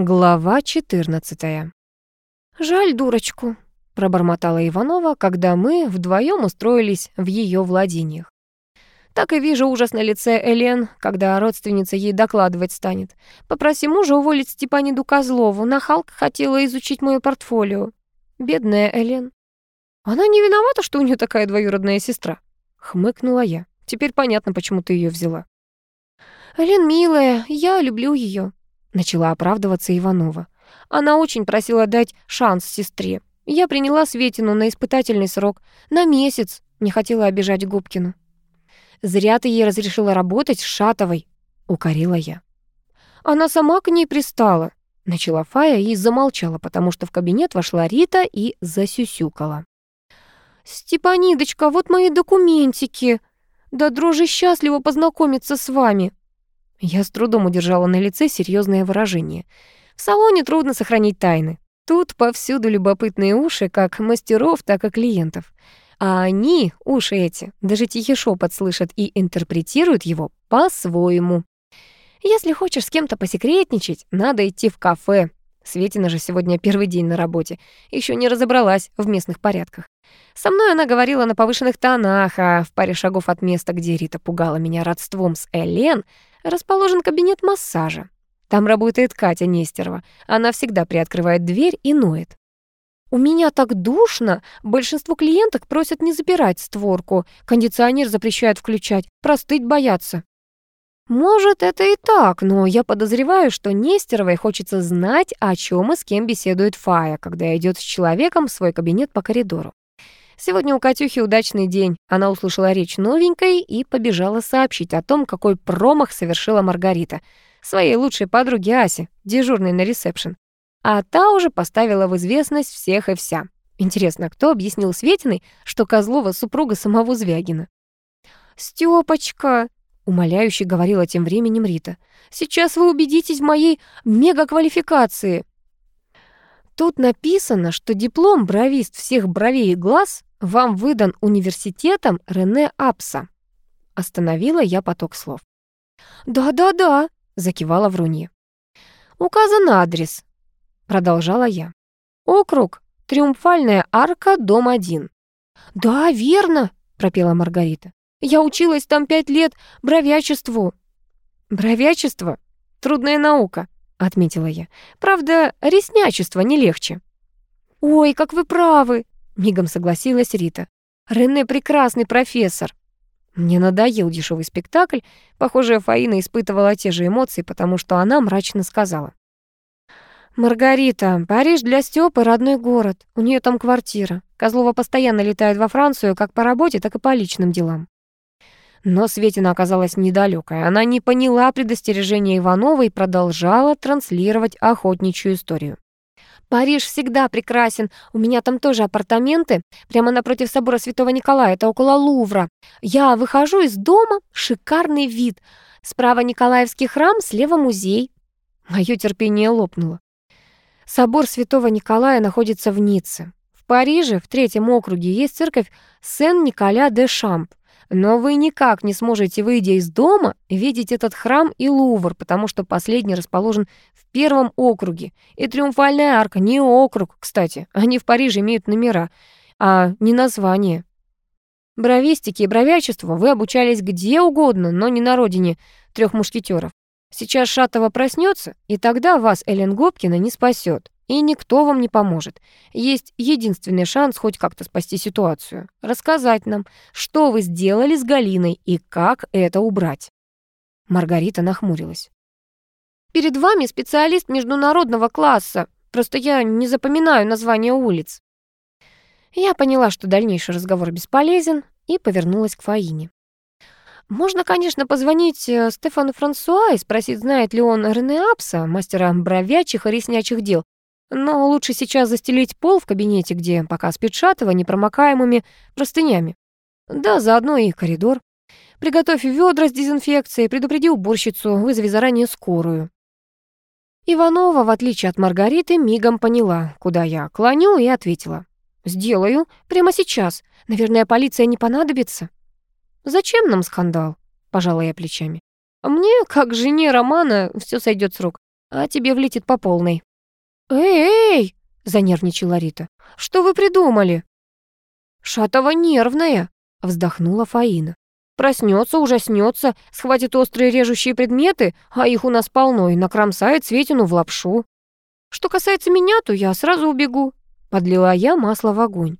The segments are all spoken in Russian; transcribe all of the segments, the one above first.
Глава 14. «Жаль дурочку», — пробормотала Иванова, когда мы вдвоем устроились в ее владениях. Так и вижу ужас на лице Элен, когда родственница ей докладывать станет. Попроси мужа уволить Степаниду Козлову. Нахалка хотела изучить мое портфолио. Бедная Элен. Она не виновата, что у нее такая двоюродная сестра. Хмыкнула я. Теперь понятно, почему ты ее взяла. Элен милая, я люблю ее. Начала оправдываться Иванова. Она очень просила дать шанс сестре. Я приняла Светину на испытательный срок. На месяц. Не хотела обижать Губкину. «Зря ты ей разрешила работать с Шатовой», — укорила я. «Она сама к ней пристала», — начала Фая и замолчала, потому что в кабинет вошла Рита и засюсюкала. «Степанидочка, вот мои документики. Да дрожи счастливо познакомиться с вами. Я с трудом удержала на лице серьезное выражение. В салоне трудно сохранить тайны. Тут повсюду любопытные уши, как мастеров, так и клиентов. А они, уши эти, даже тихий шепот слышат и интерпретируют его по-своему. Если хочешь с кем-то посекретничать, надо идти в кафе. Светина же сегодня первый день на работе, еще не разобралась в местных порядках. Со мной она говорила на повышенных тонах, а в паре шагов от места, где Рита пугала меня родством с Элен, расположен кабинет массажа. Там работает Катя Нестерова. Она всегда приоткрывает дверь и ноет. «У меня так душно. Большинство клиенток просят не запирать створку. Кондиционер запрещают включать. Простыть боятся». Может, это и так, но я подозреваю, что Нестеровой хочется знать, о чем и с кем беседует Фая, когда идет с человеком в свой кабинет по коридору. Сегодня у Катюхи удачный день. Она услышала речь новенькой и побежала сообщить о том, какой промах совершила Маргарита, своей лучшей подруге Асе, дежурной на ресепшн. А та уже поставила в известность всех и вся. Интересно, кто объяснил Светиной, что Козлова супруга самого Звягина? «Стёпочка», — умоляюще говорила тем временем Рита, «сейчас вы убедитесь в моей мегаквалификации». Тут написано, что диплом бровист всех бровей и глаз вам выдан университетом Рене Апса». Остановила я поток слов. «Да-да-да», — закивала Врунье. «Указан адрес», — продолжала я. «Округ, Триумфальная арка, дом 1». «Да, верно», — пропела Маргарита. «Я училась там пять лет бровячеству». «Бровячество? Трудная наука», — отметила я. «Правда, реснячество не легче». «Ой, как вы правы!» Мигом согласилась Рита. «Рене прекрасный профессор». Мне надоел дешевый спектакль. Похоже, Фаина испытывала те же эмоции, потому что она мрачно сказала. «Маргарита, Париж для Стёпы родной город. У нее там квартира. Козлова постоянно летает во Францию как по работе, так и по личным делам». Но Светина оказалась недалекой. Она не поняла предостережения Иванова и продолжала транслировать охотничью историю. Париж всегда прекрасен. У меня там тоже апартаменты, прямо напротив собора Святого Николая, это около Лувра. Я выхожу из дома, шикарный вид. Справа Николаевский храм, слева музей. Моё терпение лопнуло. Собор Святого Николая находится в Ницце. В Париже, в третьем округе, есть церковь Сен-Николя-де-Шамп. Но вы никак не сможете, выйдя из дома, видеть этот храм и Лувр, потому что последний расположен в первом округе. И Триумфальная арка не округ, кстати. Они в Париже имеют номера, а не название. Бровистики и бровячеству вы обучались где угодно, но не на родине трех мушкетеров. Сейчас Шатова проснется, и тогда вас Эллен Гопкина не спасет. И никто вам не поможет. Есть единственный шанс хоть как-то спасти ситуацию. Рассказать нам, что вы сделали с Галиной и как это убрать. Маргарита нахмурилась. «Перед вами специалист международного класса. Просто я не запоминаю названия улиц». Я поняла, что дальнейший разговор бесполезен, и повернулась к Фаине. Можно, конечно, позвонить э, Стефану Франсуа и спросить, знает ли он Рене Апса, мастера бровячих и реснячих дел, но лучше сейчас застелить пол в кабинете, где пока спит Шатова, непромокаемыми простынями. Да, заодно и коридор. Приготовь ведра с дезинфекцией, предупреди уборщицу, вызови заранее скорую. Иванова, в отличие от Маргариты, мигом поняла, куда я клоню, и ответила. «Сделаю. Прямо сейчас. Наверное, полиция не понадобится». «Зачем нам скандал?» — пожала я плечами. «Мне, как жене Романа, все сойдет с рук. а тебе влетит по полной». «Эй-эй!» — занервничала Рита. «Что вы придумали?» «Шатова нервная», — вздохнула Фаина. «Проснется, ужаснется, схватит острые режущие предметы, а их у нас полно, и накромсает Светину в лапшу. Что касается меня, то я сразу убегу», — подлила я масло в огонь.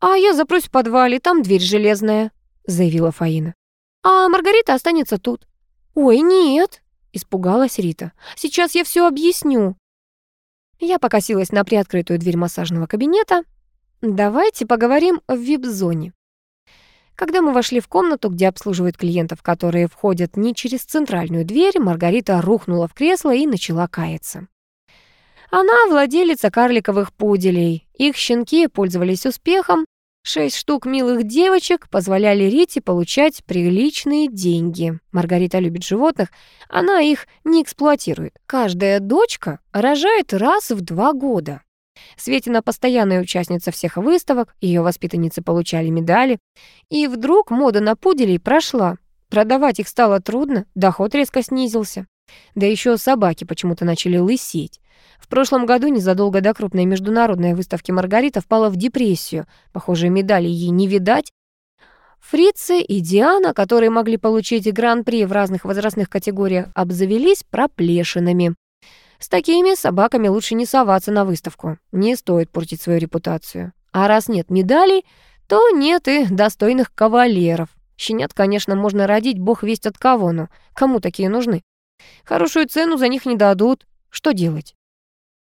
«А я запрусь в подвале, там дверь железная», — заявила Фаина. «А Маргарита останется тут». «Ой, нет», — испугалась Рита. «Сейчас я все объясню». Я покосилась на приоткрытую дверь массажного кабинета. Давайте поговорим в вип-зоне. Когда мы вошли в комнату, где обслуживают клиентов, которые входят не через центральную дверь, Маргарита рухнула в кресло и начала каяться. Она владелица карликовых пуделей. Их щенки пользовались успехом, Шесть штук милых девочек позволяли Рите получать приличные деньги. Маргарита любит животных, она их не эксплуатирует. Каждая дочка рожает раз в два года. Светина постоянная участница всех выставок, ее воспитанницы получали медали. И вдруг мода на пуделей прошла. Продавать их стало трудно, доход резко снизился. Да еще собаки почему-то начали лысеть. В прошлом году, незадолго до крупной международной выставки Маргарита впала в депрессию. Похоже, медали ей не видать. Фрицы и Диана, которые могли получить гран-при в разных возрастных категориях, обзавелись проплешинами. С такими собаками лучше не соваться на выставку. Не стоит портить свою репутацию. А раз нет медалей, то нет и достойных кавалеров. Щенят, конечно, можно родить, бог весть от кого, но кому такие нужны? Хорошую цену за них не дадут. Что делать?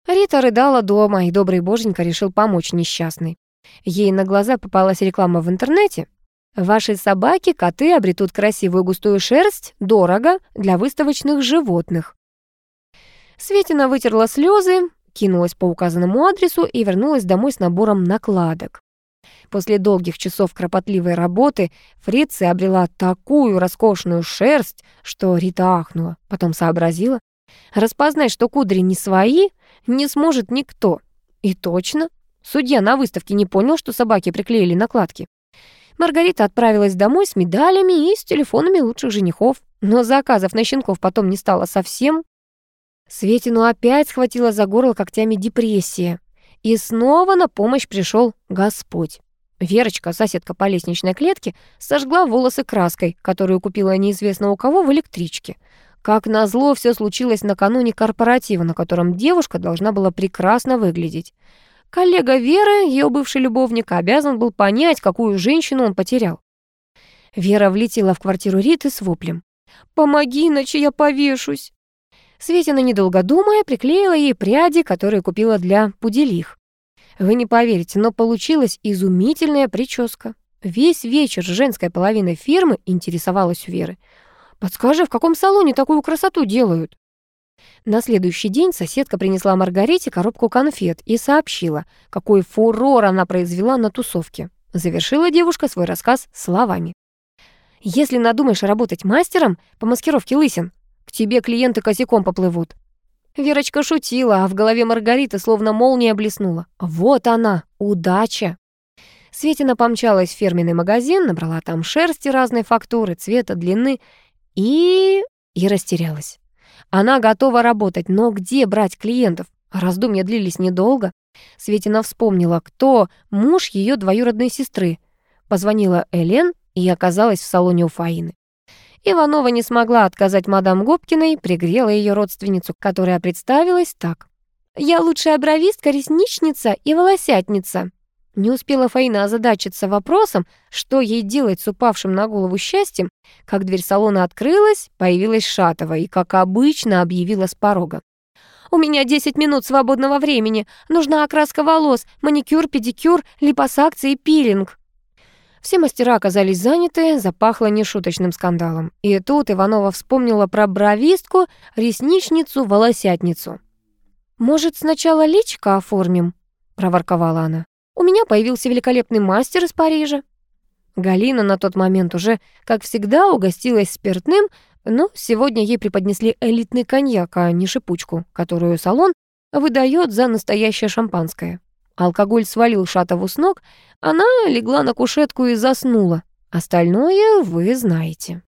Рита рыдала дома, и добрый боженька решил помочь несчастной. Ей на глаза попалась реклама в интернете. Ваши собаки, коты обретут красивую густую шерсть, дорого, для выставочных животных. Светина вытерла слезы, кинулась по указанному адресу и вернулась домой с набором накладок. После долгих часов кропотливой работы Фрицы обрела такую роскошную шерсть, что Рита ахнула, потом сообразила. Распознать, что кудри не свои, не сможет никто. И точно, судья на выставке не понял, что собаки приклеили накладки. Маргарита отправилась домой с медалями и с телефонами лучших женихов, но заказов на щенков потом не стало совсем. Светину опять схватила за горло когтями депрессия. И снова на помощь пришел Господь. Верочка, соседка по лестничной клетке, сожгла волосы краской, которую купила неизвестно у кого в электричке. Как назло, все случилось накануне корпоратива, на котором девушка должна была прекрасно выглядеть. Коллега Веры, ее бывший любовник, обязан был понять, какую женщину он потерял. Вера влетела в квартиру Риты с воплем. «Помоги, иначе я повешусь!» Светина, недолго думая, приклеила ей пряди, которые купила для пуделих. Вы не поверите, но получилась изумительная прическа. Весь вечер женская половина фирмы интересовалась у Веры. Подскажи, в каком салоне такую красоту делают?» На следующий день соседка принесла Маргарите коробку конфет и сообщила, какой фурор она произвела на тусовке. Завершила девушка свой рассказ словами. «Если надумаешь работать мастером по маскировке лысин, к тебе клиенты косяком поплывут». Верочка шутила, а в голове Маргариты словно молния блеснула. «Вот она, удача!» Светина помчалась в фирменный магазин, набрала там шерсти разной фактуры, цвета, длины и... и растерялась. Она готова работать, но где брать клиентов? Раздумья длились недолго. Светина вспомнила, кто муж ее двоюродной сестры. Позвонила Элен и оказалась в салоне у Фаины. Иванова не смогла отказать мадам Губкиной, пригрела ее родственницу, которая представилась так. «Я лучшая бровистка, ресничница и волосятница». Не успела Фаина озадачиться вопросом, что ей делать с упавшим на голову счастьем, как дверь салона открылась, появилась Шатова и, как обычно, объявила с порога. «У меня 10 минут свободного времени. Нужна окраска волос, маникюр, педикюр, липосакция и пилинг». Все мастера оказались заняты, запахло нешуточным скандалом. И тут Иванова вспомнила про бровистку, ресничницу, волосятницу. «Может, сначала личико оформим?» — проворковала она. У меня появился великолепный мастер из Парижа. Галина на тот момент уже, как всегда, угостилась спиртным, но сегодня ей преподнесли элитный коньяк, а не шипучку, которую салон выдает за настоящее шампанское. Алкоголь свалил Шатову с ног, она легла на кушетку и заснула. Остальное вы знаете.